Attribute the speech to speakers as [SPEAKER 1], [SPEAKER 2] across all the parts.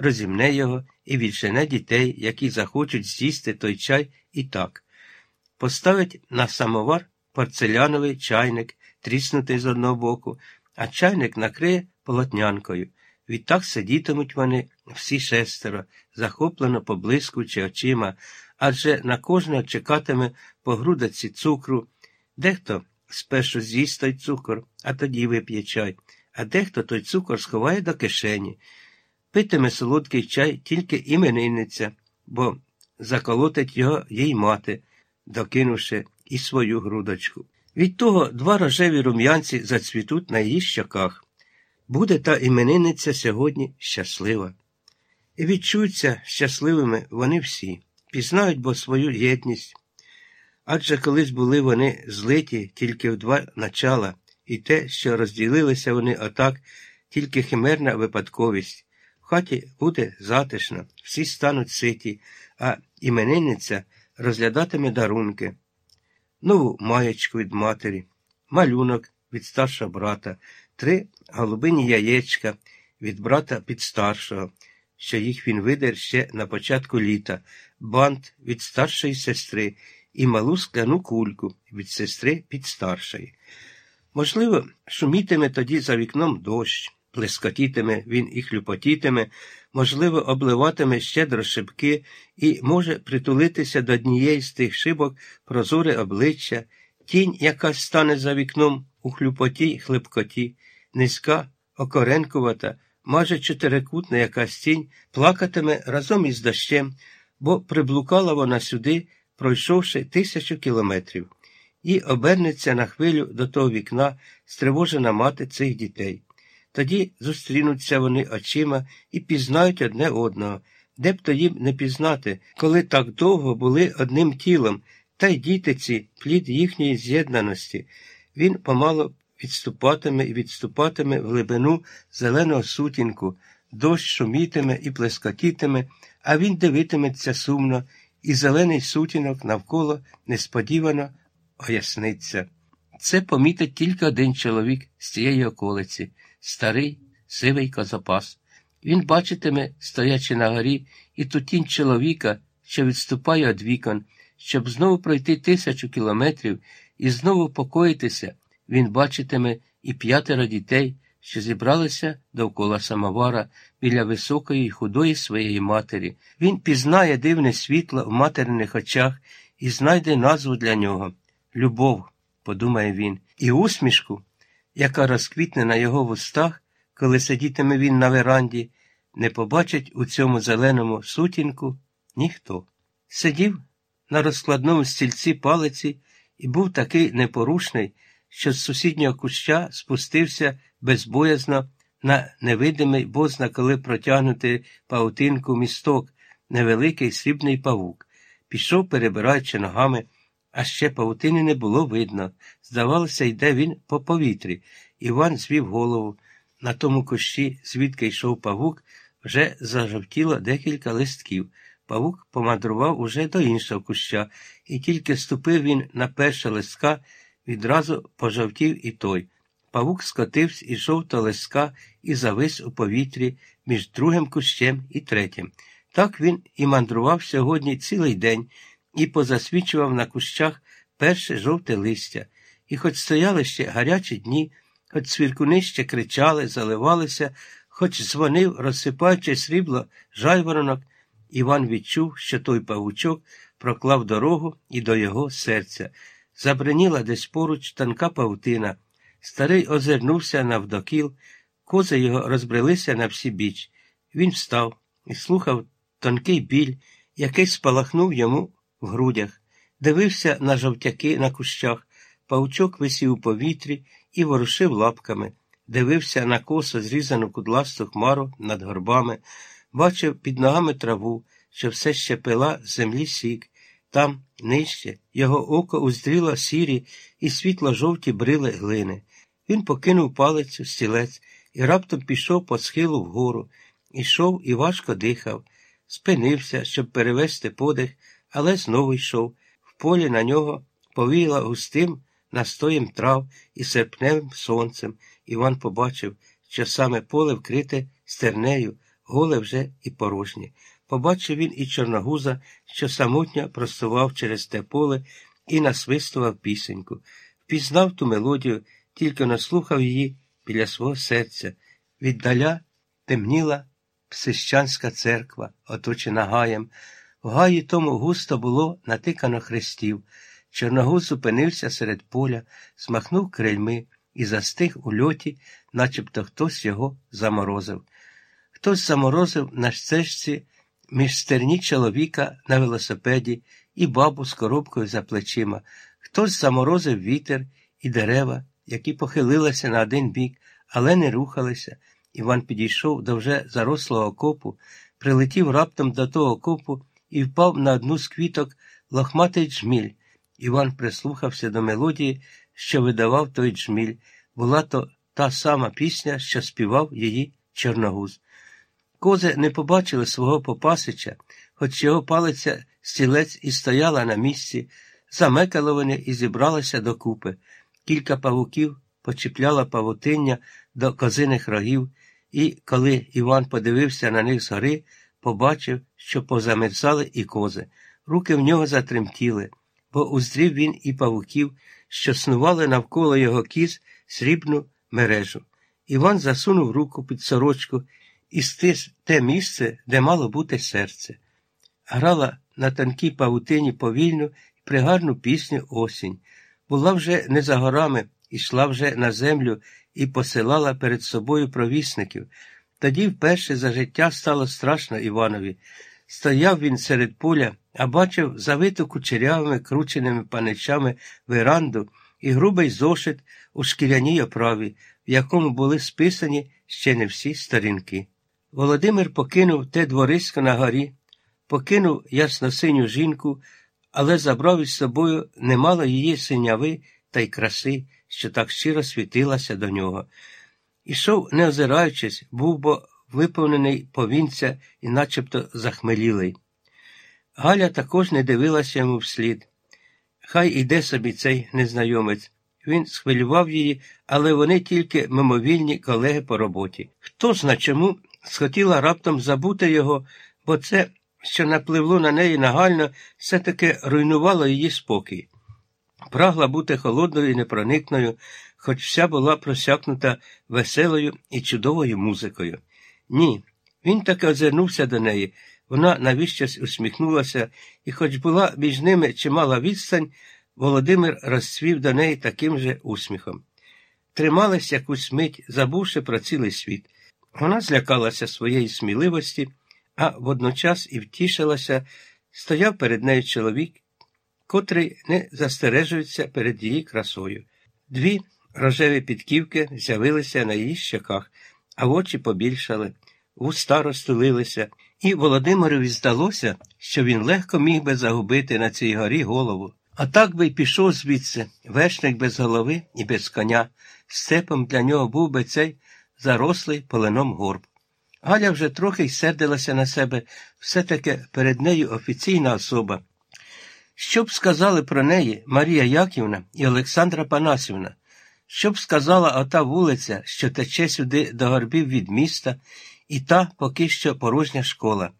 [SPEAKER 1] розімне його і віджене дітей, які захочуть з'їсти той чай і так. Поставить на самовар порцеляновий чайник, тріснутий з одного боку, а чайник накриє полотнянкою. Відтак сидітимуть вони всі шестеро, захоплено поблискуючи очима, адже на кожного чекатиме по грудаці цукру. Дехто спершу з'їсть той цукор, а тоді вип'є чай, а дехто той цукор сховає до кишені. Питиме солодкий чай тільки іменинниця, бо заколотить його їй мати, докинувши і свою грудочку. Від того два рожеві рум'янці зацвітуть на її щоках. Буде та іменинниця сьогодні щаслива. І відчуються щасливими вони всі, пізнають бо свою єдність. Адже колись були вони злиті тільки в два начала, і те, що розділилися вони отак, тільки химерна випадковість. Хаті буде затишно, всі стануть ситі, а іменинниця розглядатиме дарунки, нову маєчку від матері, малюнок від старшого брата, три голубині яєчка від брата підстаршого, що їх він видер ще на початку літа, бант від старшої сестри і малу скляну кульку від сестри підстаршої. Можливо, шумітиме тоді за вікном дощ, плескотітиме він і хлюпотітиме, можливо, обливатиме щедро шибки і може притулитися до однієї з тих шибок прозоре обличчя, тінь, яка стане за вікном у хлюпоті й хлебкоті, низька, окоренкувата, майже чотирикутна якась тінь, плакатиме разом із дощем, бо приблукала вона сюди, пройшовши тисячу кілометрів, і обернеться на хвилю до того вікна стривожена мати цих дітей. Тоді зустрінуться вони очима і пізнають одне одного, де б то їм не пізнати, коли так довго були одним тілом, та й діти ці плід їхньої з'єднаності. Він помало відступатиме і відступатиме в глибину зеленого сутінку, дощ шумітиме і плескотітиме, а він дивитиметься сумно, і зелений сутінок навколо несподівано оясниться. Це помітить тільки один чоловік з цієї околиці старий сивий козапас. Він бачитиме, стоячи на горі, і ту тінь чоловіка, що відступає від вікон, щоб знову пройти тисячу кілометрів і знову покоїтися, він бачитиме і п'ятеро дітей, що зібралися довкола самовара біля високої й худої своєї матері. Він пізнає дивне світло в материних очах і знайде назву для нього любов, подумає він, і усмішку, яка розквітне на його вустах, коли сидітиме він на веранді, не побачить у цьому зеленому сутінку ніхто. Сидів на розкладному стільці палиці і був такий непорушний, що з сусіднього куща спустився безбоязно на невидимий, бозна коли протягнути паутинку місток, невеликий срібний павук. Пішов, перебираючи ногами, а ще павутини не було видно. Здавалося, йде він по повітрі. Іван звів голову. На тому кущі, звідки йшов павук, вже зажовтіло декілька листків. Павук помандрував уже до іншого куща, і тільки ступив він на перше листка, відразу пожовтів і той. Павук скотився із жовтого листка і завис у повітрі між другим кущем і третім. Так він і мандрував сьогодні цілий день і позасвічував на кущах перше жовте листя. І хоч стояли ще гарячі дні, хоч свіркуни ще кричали, заливалися, хоч дзвонив, розсипаючи срібло, жайворонок, Іван відчув, що той павучок проклав дорогу і до його серця. Забриніла десь поруч тонка павутина. Старий озирнувся навдокіл, кози його розбрелися на всі біч. Він встав і слухав тонкий біль, який спалахнув йому в грудях, дивився на жовтяки на кущах, павучок висів у повітрі і ворушив лапками, дивився на косо зрізану кудласту хмару над горбами, бачив під ногами траву, що все ще пила з землі сік. Там, нижче, його око уздріло сірі і світло жовті брили глини. Він покинув палицю, стілець і раптом пішов по схилу вгору, ішов і важко дихав, спинився, щоб перевести подих, але знову йшов. В полі на нього повіяла густим настоєм трав і серпневим сонцем. Іван побачив, що саме поле вкрите стернею, голе вже і порожнє. Побачив він і чорногуза, що самотньо простував через те поле і насвистував пісеньку. Впізнав ту мелодію, тільки наслухав її біля свого серця. Віддаля темніла псищанська церква, оточена гаєм. В гаї тому густо було натикано хрестів. Чорногуз зупинився серед поля, змахнув крильми і застиг у льоті, начебто хтось його заморозив. Хтось заморозив на стежці між стерні чоловіка на велосипеді і бабу з коробкою за плечима. Хтось заморозив вітер і дерева, які похилилися на один бік, але не рухалися. Іван підійшов до вже зарослого окопу, прилетів раптом до того окопу і впав на одну з квіток лохматий джміль. Іван прислухався до мелодії, що видавав той джміль. Була то та сама пісня, що співав її Чорногуз. Кози не побачили свого попасича, хоч його палиця стілець і стояла на місці, замекали вони і зібралися докупи. Кілька павуків почіпляла павутиння до козиних рогів, і, коли Іван подивився на них згори, побачив, що позамерзали і кози. Руки в нього затремтіли, бо уздрів він і павуків, що снували навколо його кіз срібну мережу. Іван засунув руку під сорочку і стис те місце, де мало бути серце. Грала на тонкій павутині повільну і пригарну пісню осінь. Була вже не за горами, ішла вже на землю і посилала перед собою провісників. Тоді вперше за життя стало страшно Іванові. Стояв він серед поля, а бачив завиту кучерявими крученими паничами веранду і грубий зошит у шкіряній оправі, в якому були списані ще не всі сторінки. Володимир покинув те дворисько на горі, покинув ясносиню жінку, але забрав із собою немало її синяви та й краси, що так щиро світилася до нього. Ішов, не озираючись, був бо виповнений повінця і начебто захмелілий. Галя також не дивилася йому вслід. Хай іде собі цей незнайомець. Він схвилював її, але вони тільки мимовільні колеги по роботі. Хто зна чому схотіла раптом забути його, бо це, що напливло на неї нагально, все-таки руйнувало її спокій. Прагла бути холодною і непроникною, хоч вся була просякнута веселою і чудовою музикою. Ні, він таки озирнувся до неї. Вона навіщось усміхнулася, і, хоч була між ними чимала відстань, Володимир розцвів до неї таким же усміхом. Трималась якусь мить, забувши про цілий світ. Вона злякалася своєї сміливості, а водночас і втішилася, стояв перед нею чоловік, котрий не застережується перед її красою. Дві рожеві підківки з'явилися на її щоках, а очі побільшали, вуста розтулилися, і Володимирові здалося, що він легко міг би загубити на цій горі голову. А так би й пішов звідси, вершник без голови і без коня. Степом для нього був би цей зарослий поленом горб. Галя вже трохи й сердилася на себе, все-таки перед нею офіційна особа. Що б сказали про неї Марія Яківна і Олександра Панасівна? Що б сказала ота вулиця, що тече сюди до горбів від міста, і та поки що порожня школа?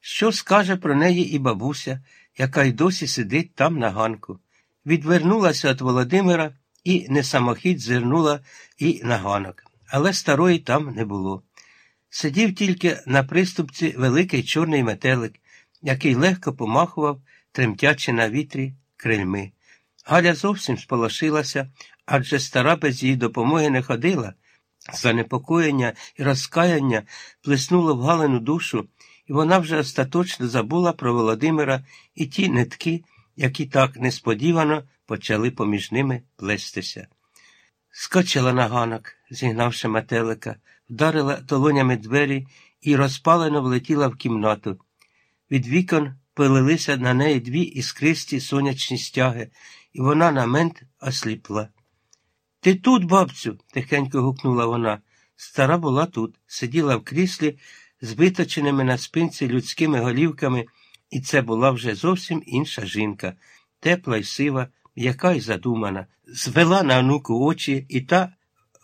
[SPEAKER 1] Що скаже про неї і бабуся, яка й досі сидить там на ганку? Відвернулася від Володимира і не самохід зирнула і на ганок, але старої там не було. Сидів тільки на приступці великий чорний метелик, який легко помахував, тремтячи на вітрі крильми. Галя зовсім сполошилася, адже стара без її допомоги не ходила. Занепокоєння і розкаяння плеснуло в Галину душу, і вона вже остаточно забула про Володимира і ті нитки, які так несподівано почали поміж ними плестися. Скочила на ганок, зігнавши метелика, вдарила долонями двері і розпалено влетіла в кімнату. Від вікон пилилися на неї дві іскристі сонячні стяги, і вона на мент осліпла. Ти тут, бабцю, тихенько гукнула вона. Стара була тут, сиділа в кріслі з виточеними на спинці людськими голівками, і це була вже зовсім інша жінка, тепла й сива, м'яка й задумана, звела на онуку очі і та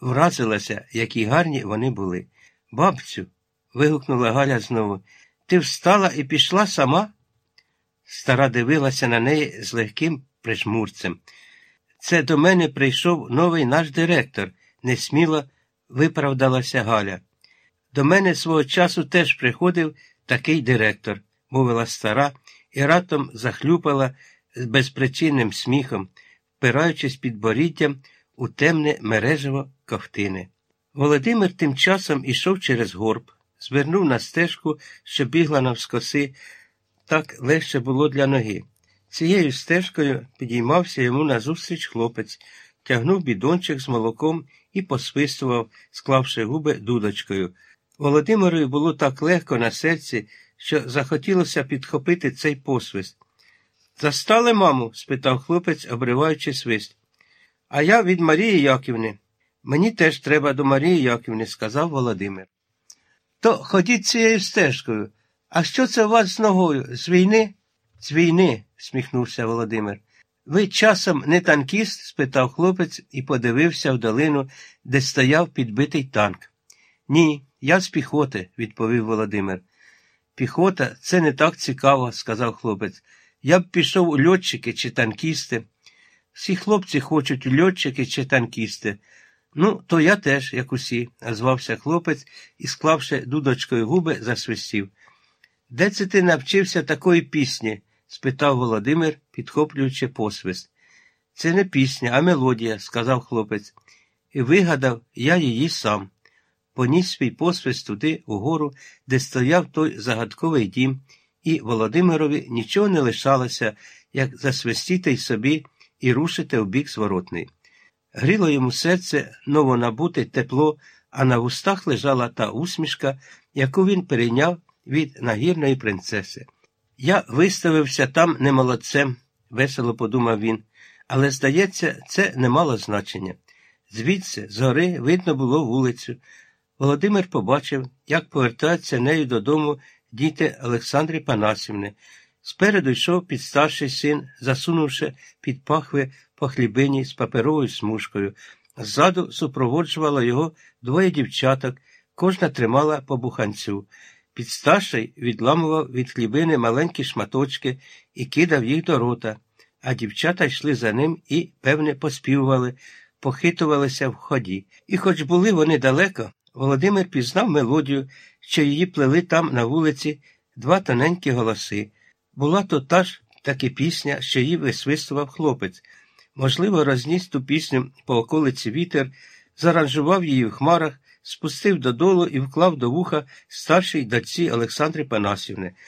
[SPEAKER 1] вразилася, які гарні вони були. Бабцю, вигукнула Галя знову. Ти встала і пішла сама? Стара дивилася на неї з легким прижмурцем. Це до мене прийшов новий наш директор, несміло виправдалася Галя. До мене свого часу теж приходив такий директор, мовила стара і ратом захлюпала з безпричинним сміхом, впираючись під боріддям у темне мережево ковтини. Володимир тим часом ішов через горб, звернув на стежку, що бігла навскоси, так легше було для ноги. Цією стежкою підіймався йому назустріч хлопець, тягнув бідончик з молоком і посвистував, склавши губи дудочкою. Володимирові було так легко на серці, що захотілося підхопити цей посвист. Застали, маму? спитав хлопець, обриваючи свист. А я від Марії Яківни. Мені теж треба до Марії Яківни, сказав Володимир. То ходіть цією стежкою. А що це у вас з ногою? З війни? З війни, сміхнувся Володимир. Ви часом не танкіст? спитав хлопець і подивився в долину, де стояв підбитий танк. Ні, я з піхоти, відповів Володимир. Піхота це не так цікаво, сказав хлопець. Я б пішов у льотчики чи танкісти. Всі хлопці хочуть у льотчики чи танкісти. Ну, то я теж, як усі, озвався хлопець і, склавши дудочкою губи, засвистів. Де це ти навчився такої пісні? Спитав Володимир, підхоплюючи посвист. Це не пісня, а мелодія, сказав хлопець, і вигадав я її сам. Поніс свій посвист туди, угору, де стояв той загадковий дім, і Володимирові нічого не лишалося, як засвистіти й собі і рушити в бік зворотний. Гріло йому серце новонабуте тепло, а на вустах лежала та усмішка, яку він перейняв від нагірної принцеси. Я виставився там не молодцем, весело подумав він, але, здається, це не мало значення. Звідси, згори, видно було вулицю. Володимир побачив, як повертаються нею додому діти Олександри Панасівни. Спереду йшов підстарший син, засунувши під пахви по хлібині з паперовою смужкою. Ззаду супроводжувало його двоє дівчаток, кожна тримала по буханцю. Підстарший відламував від хлібини маленькі шматочки і кидав їх до рота, а дівчата йшли за ним і, певне, поспівували, похитувалися в ході. І, хоч були вони далеко, Володимир пізнав мелодію, що її плели там на вулиці два тоненькі голоси. Була то та ж таки пісня, що її висвистував хлопець. Можливо, розніс ту пісню по околиці вітер, заранжував її в хмарах, спустив додолу і вклав до вуха старшій дочці Олександри Панасівни.